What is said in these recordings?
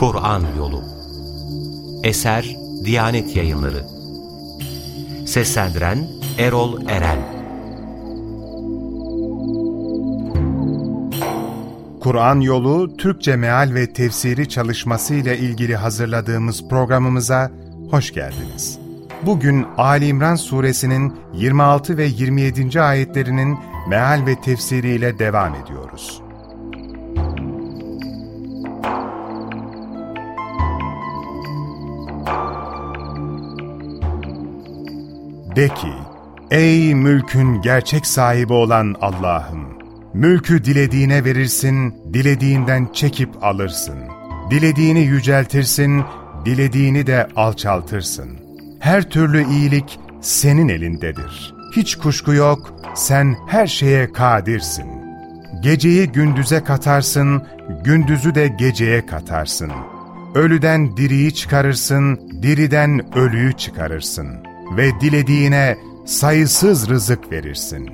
Kur'an Yolu Eser Diyanet Yayınları Seslendiren Erol Eren Kur'an Yolu Türkçe Meal ve Tefsiri çalışması ile ilgili hazırladığımız programımıza hoş geldiniz. Bugün Ali İmran suresinin 26 ve 27. ayetlerinin meal ve tefsiriyle devam ediyoruz. De ki, ey mülkün gerçek sahibi olan Allah'ım! Mülkü dilediğine verirsin, dilediğinden çekip alırsın. Dilediğini yüceltirsin, dilediğini de alçaltırsın. Her türlü iyilik senin elindedir. Hiç kuşku yok, sen her şeye kadirsin. Geceyi gündüze katarsın, gündüzü de geceye katarsın. Ölüden diriyi çıkarırsın, diriden ölüyü çıkarırsın. Ve dilediğine sayısız rızık verirsin.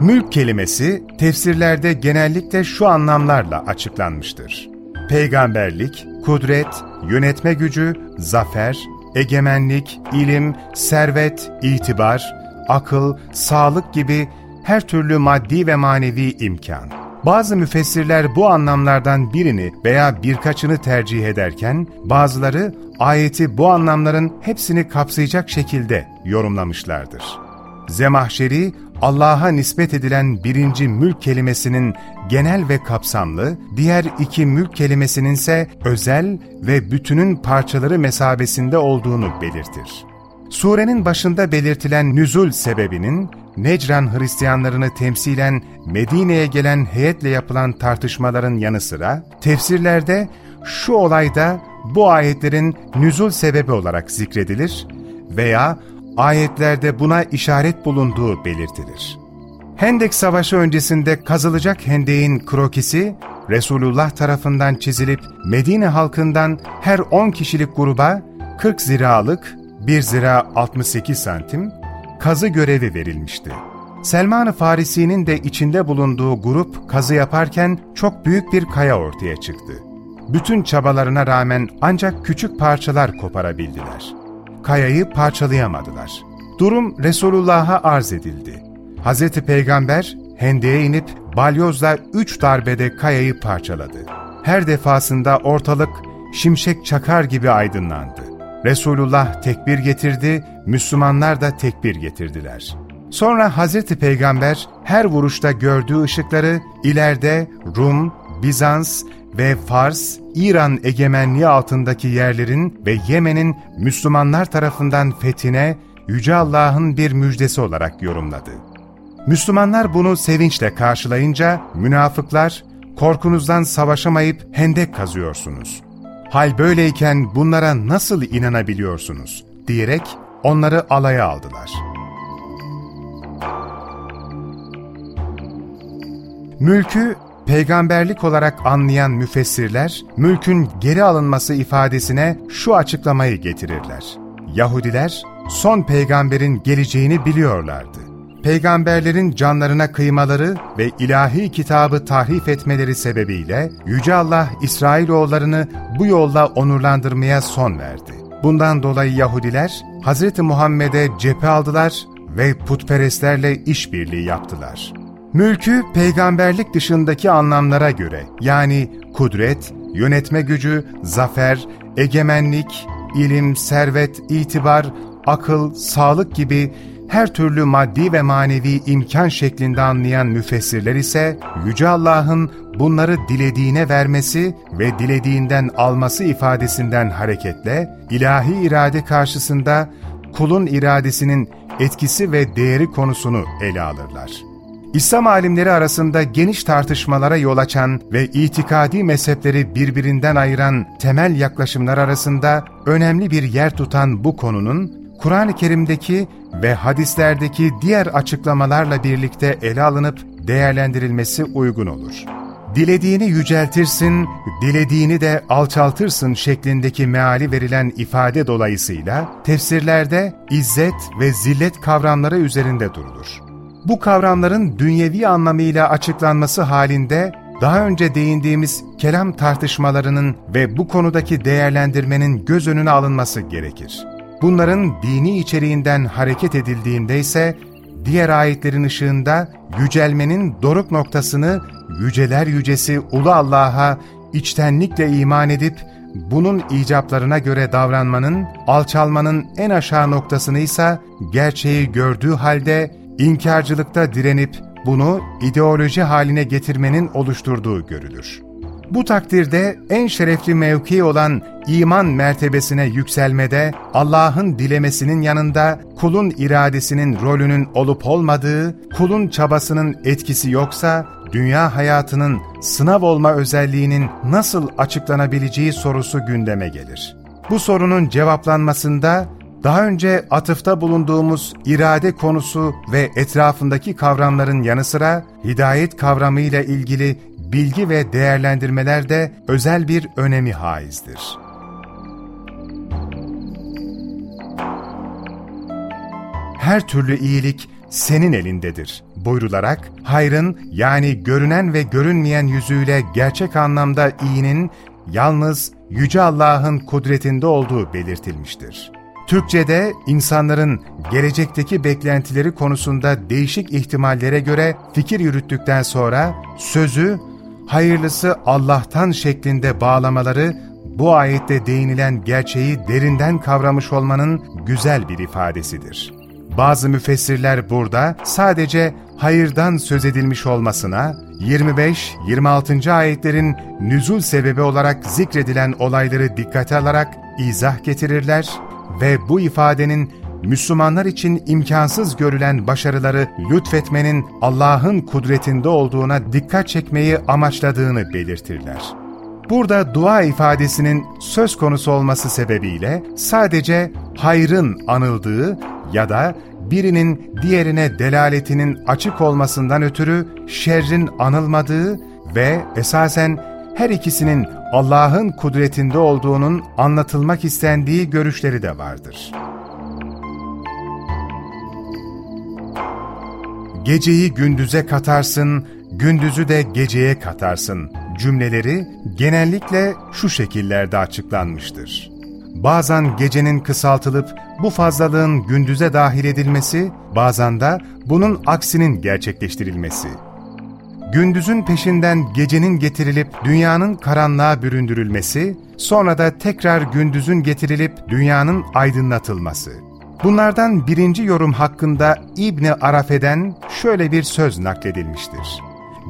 Mülk kelimesi tefsirlerde genellikle şu anlamlarla açıklanmıştır. Peygamberlik, kudret, yönetme gücü, zafer, egemenlik, ilim, servet, itibar, akıl, sağlık gibi her türlü maddi ve manevi imkan. Bazı müfessirler bu anlamlardan birini veya birkaçını tercih ederken, bazıları ayeti bu anlamların hepsini kapsayacak şekilde yorumlamışlardır. Zemahşeri, Allah'a nispet edilen birinci mülk kelimesinin genel ve kapsamlı, diğer iki mülk kelimesinin ise özel ve bütünün parçaları mesabesinde olduğunu belirtir. Surenin başında belirtilen nüzul sebebinin, Necran Hristiyanlarını temsilen Medine'ye gelen heyetle yapılan tartışmaların yanı sıra, tefsirlerde şu olayda bu ayetlerin nüzul sebebi olarak zikredilir veya ayetlerde buna işaret bulunduğu belirtilir. Hendek Savaşı öncesinde kazılacak hendeğin krokisi, Resulullah tarafından çizilip Medine halkından her 10 kişilik gruba 40 ziralık, 1 zira 68 santim, kazı görevi verilmişti. Selman-ı Farisi'nin de içinde bulunduğu grup kazı yaparken çok büyük bir kaya ortaya çıktı. Bütün çabalarına rağmen ancak küçük parçalar koparabildiler kayayı parçalayamadılar. Durum Resulullah'a arz edildi. Hz. Peygamber hendeye inip balyozla üç darbede kayayı parçaladı. Her defasında ortalık şimşek çakar gibi aydınlandı. Resulullah tekbir getirdi, Müslümanlar da tekbir getirdiler. Sonra Hazreti Peygamber her vuruşta gördüğü ışıkları ileride Rum, Bizans ve Fars, İran egemenliği altındaki yerlerin ve Yemen'in Müslümanlar tarafından fethine Yüce Allah'ın bir müjdesi olarak yorumladı. Müslümanlar bunu sevinçle karşılayınca münafıklar, korkunuzdan savaşamayıp hendek kazıyorsunuz. Hal böyleyken bunlara nasıl inanabiliyorsunuz? diyerek onları alaya aldılar. Mülkü peygamberlik olarak anlayan müfessirler, mülkün geri alınması ifadesine şu açıklamayı getirirler. Yahudiler, son peygamberin geleceğini biliyorlardı. Peygamberlerin canlarına kıymaları ve ilahi kitabı tahrif etmeleri sebebiyle Yüce Allah İsrailoğullarını bu yolla onurlandırmaya son verdi. Bundan dolayı Yahudiler Hz. Muhammed'e cephe aldılar ve putperestlerle işbirliği yaptılar. Mülkü peygamberlik dışındaki anlamlara göre yani kudret, yönetme gücü, zafer, egemenlik, ilim, servet, itibar, akıl, sağlık gibi her türlü maddi ve manevi imkan şeklinde anlayan müfessirler ise Yüce Allah'ın bunları dilediğine vermesi ve dilediğinden alması ifadesinden hareketle ilahi irade karşısında kulun iradesinin etkisi ve değeri konusunu ele alırlar. İslam alimleri arasında geniş tartışmalara yol açan ve itikadi mezhepleri birbirinden ayıran temel yaklaşımlar arasında önemli bir yer tutan bu konunun, Kur'an-ı Kerim'deki ve hadislerdeki diğer açıklamalarla birlikte ele alınıp değerlendirilmesi uygun olur. Dilediğini yüceltirsin, dilediğini de alçaltırsın şeklindeki meali verilen ifade dolayısıyla tefsirlerde izzet ve zillet kavramları üzerinde durulur. Bu kavramların dünyevi anlamıyla açıklanması halinde daha önce değindiğimiz kelam tartışmalarının ve bu konudaki değerlendirmenin göz önüne alınması gerekir. Bunların dini içeriğinden hareket edildiğinde ise diğer ayetlerin ışığında yücelmenin doruk noktasını yüceler yücesi Ulu Allah'a içtenlikle iman edip bunun icaplarına göre davranmanın, alçalmanın en aşağı noktasını ise gerçeği gördüğü halde inkarcılıkta direnip bunu ideoloji haline getirmenin oluşturduğu görülür. Bu takdirde en şerefli mevki olan iman mertebesine yükselmede Allah'ın dilemesinin yanında kulun iradesinin rolünün olup olmadığı, kulun çabasının etkisi yoksa dünya hayatının sınav olma özelliğinin nasıl açıklanabileceği sorusu gündeme gelir. Bu sorunun cevaplanmasında daha önce atıfta bulunduğumuz irade konusu ve etrafındaki kavramların yanı sıra hidayet kavramıyla ilgili bilgi ve değerlendirmeler de özel bir önemi haizdir. Her türlü iyilik senin elindedir buyrularak hayrın yani görünen ve görünmeyen yüzüyle gerçek anlamda iyinin yalnız Yüce Allah'ın kudretinde olduğu belirtilmiştir. Türkçe'de insanların gelecekteki beklentileri konusunda değişik ihtimallere göre fikir yürüttükten sonra sözü hayırlısı Allah'tan şeklinde bağlamaları bu ayette değinilen gerçeği derinden kavramış olmanın güzel bir ifadesidir. Bazı müfessirler burada sadece hayırdan söz edilmiş olmasına, 25-26. ayetlerin nüzul sebebi olarak zikredilen olayları dikkate alarak izah getirirler ve bu ifadenin Müslümanlar için imkansız görülen başarıları lütfetmenin Allah'ın kudretinde olduğuna dikkat çekmeyi amaçladığını belirtirler. Burada dua ifadesinin söz konusu olması sebebiyle sadece hayrın anıldığı ya da birinin diğerine delaletinin açık olmasından ötürü şerrin anılmadığı ve esasen her ikisinin Allah'ın kudretinde olduğunun anlatılmak istendiği görüşleri de vardır. Geceyi gündüze katarsın, gündüzü de geceye katarsın cümleleri genellikle şu şekillerde açıklanmıştır. Bazen gecenin kısaltılıp bu fazlalığın gündüze dahil edilmesi, bazen de bunun aksinin gerçekleştirilmesi. Gündüzün peşinden gecenin getirilip dünyanın karanlığa büründürülmesi, sonra da tekrar gündüzün getirilip dünyanın aydınlatılması. Bunlardan birinci yorum hakkında İbni Arafe'den şöyle bir söz nakledilmiştir.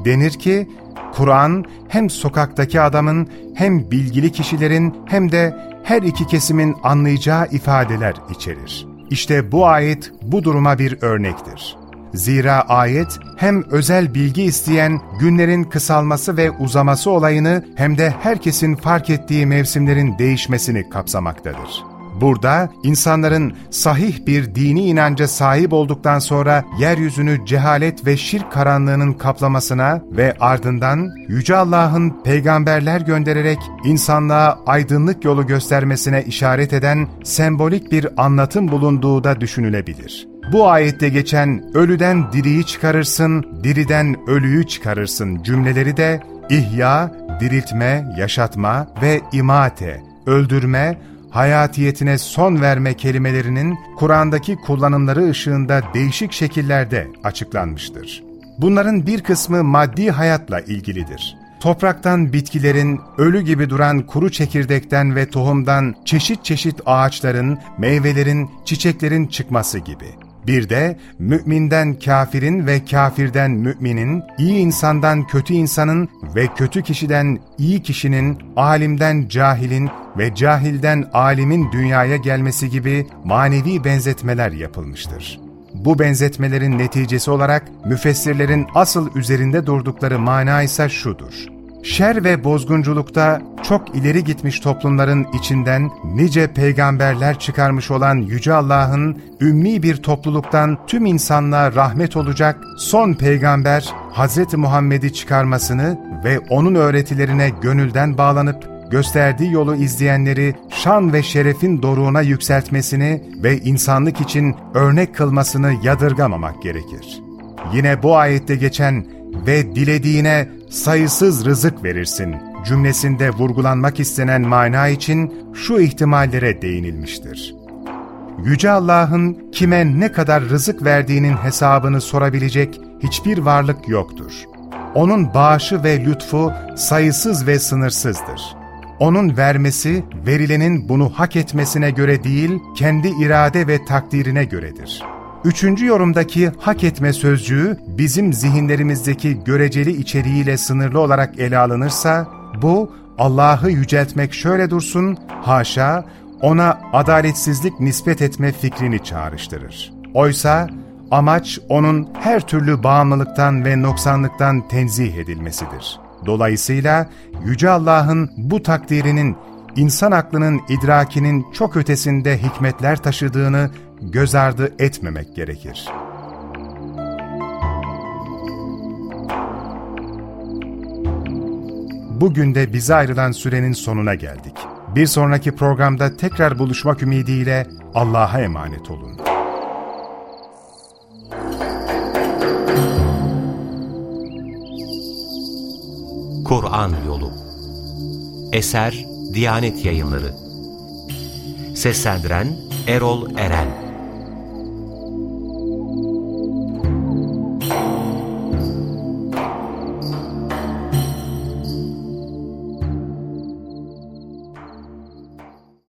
Denir ki, Kur'an hem sokaktaki adamın hem bilgili kişilerin hem de her iki kesimin anlayacağı ifadeler içerir. İşte bu ayet bu duruma bir örnektir. Zira ayet hem özel bilgi isteyen günlerin kısalması ve uzaması olayını hem de herkesin fark ettiği mevsimlerin değişmesini kapsamaktadır. Burada insanların sahih bir dini inanca sahip olduktan sonra yeryüzünü cehalet ve şirk karanlığının kaplamasına ve ardından Yüce Allah'ın peygamberler göndererek insanlığa aydınlık yolu göstermesine işaret eden sembolik bir anlatım bulunduğu da düşünülebilir. Bu ayette geçen ölüden diriyi çıkarırsın, diriden ölüyü çıkarırsın cümleleri de ihya, diriltme, yaşatma ve imate, öldürme, hayatiyetine son verme kelimelerinin Kur'an'daki kullanımları ışığında değişik şekillerde açıklanmıştır. Bunların bir kısmı maddi hayatla ilgilidir. Topraktan bitkilerin, ölü gibi duran kuru çekirdekten ve tohumdan çeşit çeşit ağaçların, meyvelerin, çiçeklerin çıkması gibi. Bir de müminden kafirin ve kafirden müminin, iyi insandan kötü insanın ve kötü kişiden iyi kişinin, alimden cahilin ve cahilden alimin dünyaya gelmesi gibi manevi benzetmeler yapılmıştır. Bu benzetmelerin neticesi olarak müfessirlerin asıl üzerinde durdukları mana ise şudur şer ve bozgunculukta çok ileri gitmiş toplumların içinden nice peygamberler çıkarmış olan Yüce Allah'ın ümmi bir topluluktan tüm insanlığa rahmet olacak son peygamber Hz. Muhammed'i çıkarmasını ve onun öğretilerine gönülden bağlanıp gösterdiği yolu izleyenleri şan ve şerefin doruğuna yükseltmesini ve insanlık için örnek kılmasını yadırgamamak gerekir. Yine bu ayette geçen ve dilediğine sayısız rızık verirsin cümlesinde vurgulanmak istenen mana için şu ihtimallere değinilmiştir. Yüce Allah'ın kime ne kadar rızık verdiğinin hesabını sorabilecek hiçbir varlık yoktur. Onun bağışı ve lütfu sayısız ve sınırsızdır. Onun vermesi, verilenin bunu hak etmesine göre değil, kendi irade ve takdirine göredir. Üçüncü yorumdaki hak etme sözcüğü bizim zihinlerimizdeki göreceli içeriğiyle sınırlı olarak ele alınırsa, bu Allah'ı yüceltmek şöyle dursun, haşa, ona adaletsizlik nispet etme fikrini çağrıştırır. Oysa amaç onun her türlü bağımlılıktan ve noksanlıktan tenzih edilmesidir. Dolayısıyla Yüce Allah'ın bu takdirinin insan aklının idrakinin çok ötesinde hikmetler taşıdığını göz ardı etmemek gerekir. Bugün de bize ayrılan sürenin sonuna geldik. Bir sonraki programda tekrar buluşmak ümidiyle Allah'a emanet olun. Kur'an Yolu Eser Diyanet Yayınları Seslendiren Erol Eren